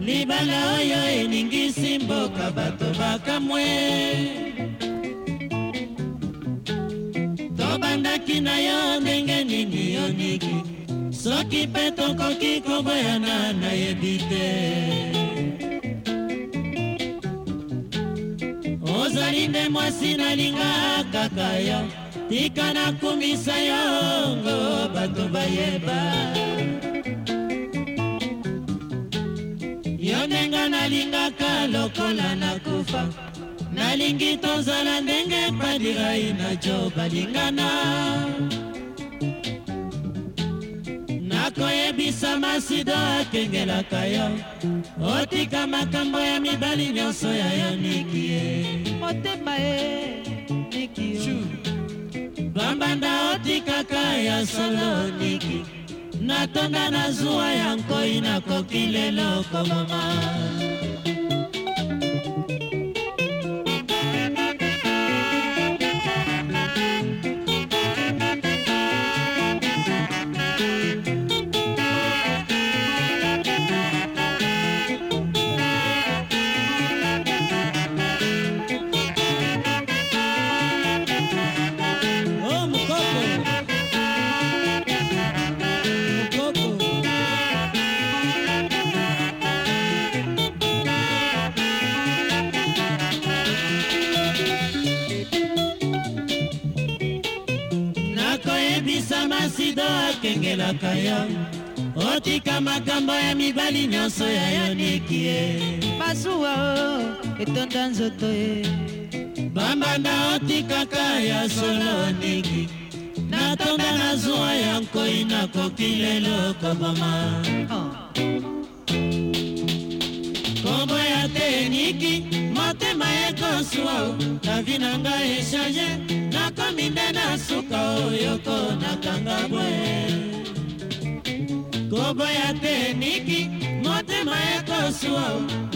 libala oyo eningisi mboka bato bakamwe tobandaki na yo ndenge nini yo niki soki mpe tokoki koboyana nayebi te ozali nde mwasi nalinga kaka yo tika nakumisa yongo bato bayeba yo ndenga nalingaka lokola nakufa nalingi tozala ndenge padiraina jo balingana nakoyebisa masido akengelaka yo otika makambo ya mibali nyonso ya yo niki ye motema ye niki bambanda otikaka ya solo niki natonda na zuwa ya nkoi nakoki lelo komoma ebisama sida akengelaka yo otika makambo ya mibali nyonso ya yoniki ye masuwa o etonda nzoto ye bambanda otikaka ya solo ndingi natonda na zuwa ya nkoi nakoki lelo koboma oh. kombo ya te eniki motema ekosuwa navi na ngai echange nakomi nde na suka oyoko nakanga boye koboya te niki motema ekosuwa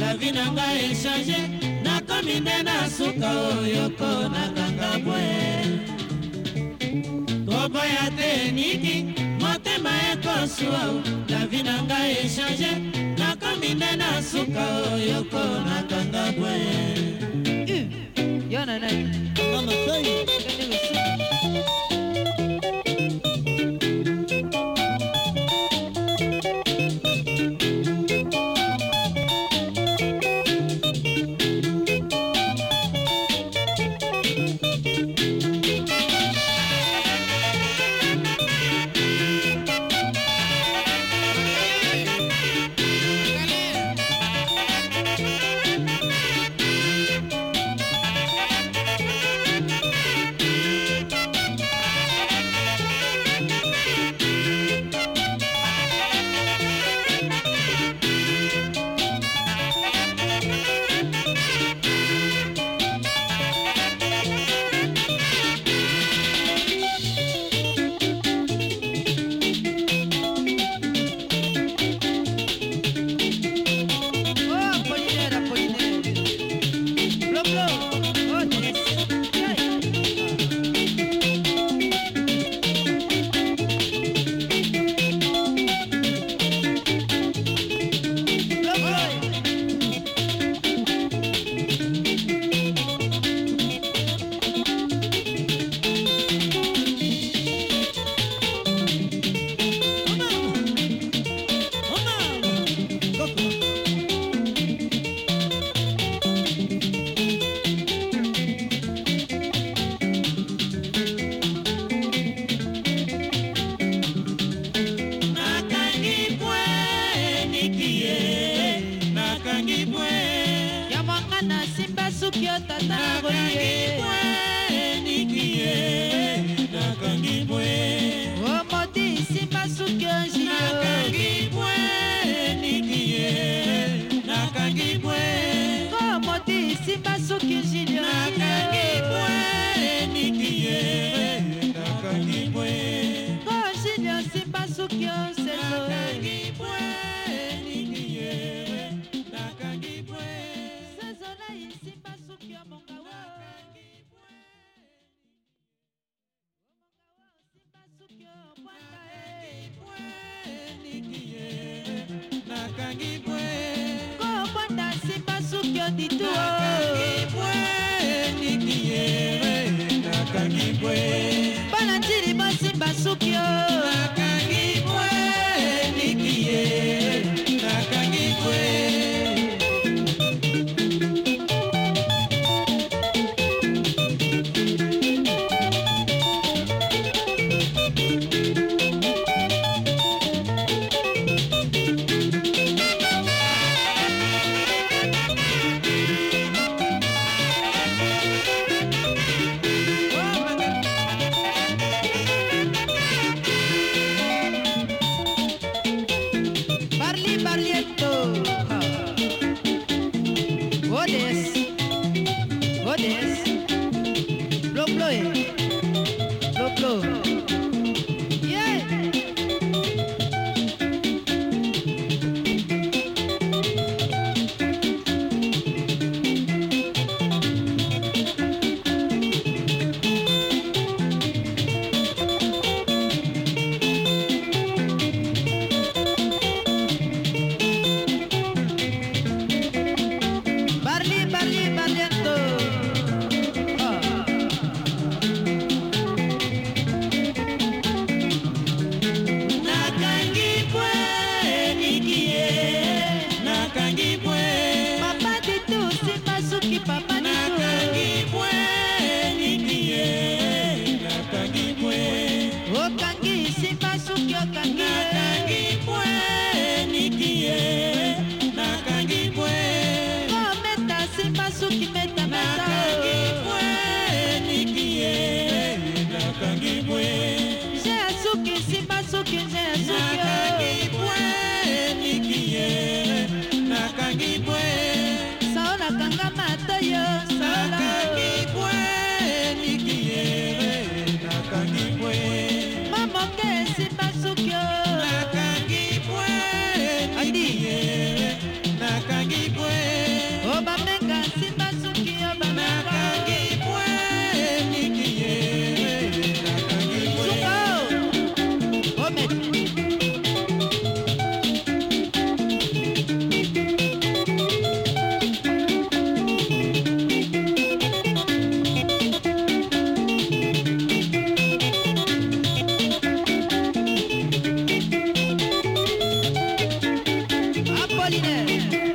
navi na ngai echange nakomi nde na suka oyoko nakanga boye koboya te niki motema ekosua lavi na ngai echange nakomi nde na suka oyoko natonga bwe yo nanai blow. ¡Qué Nagori. Nobody. what is Yeah.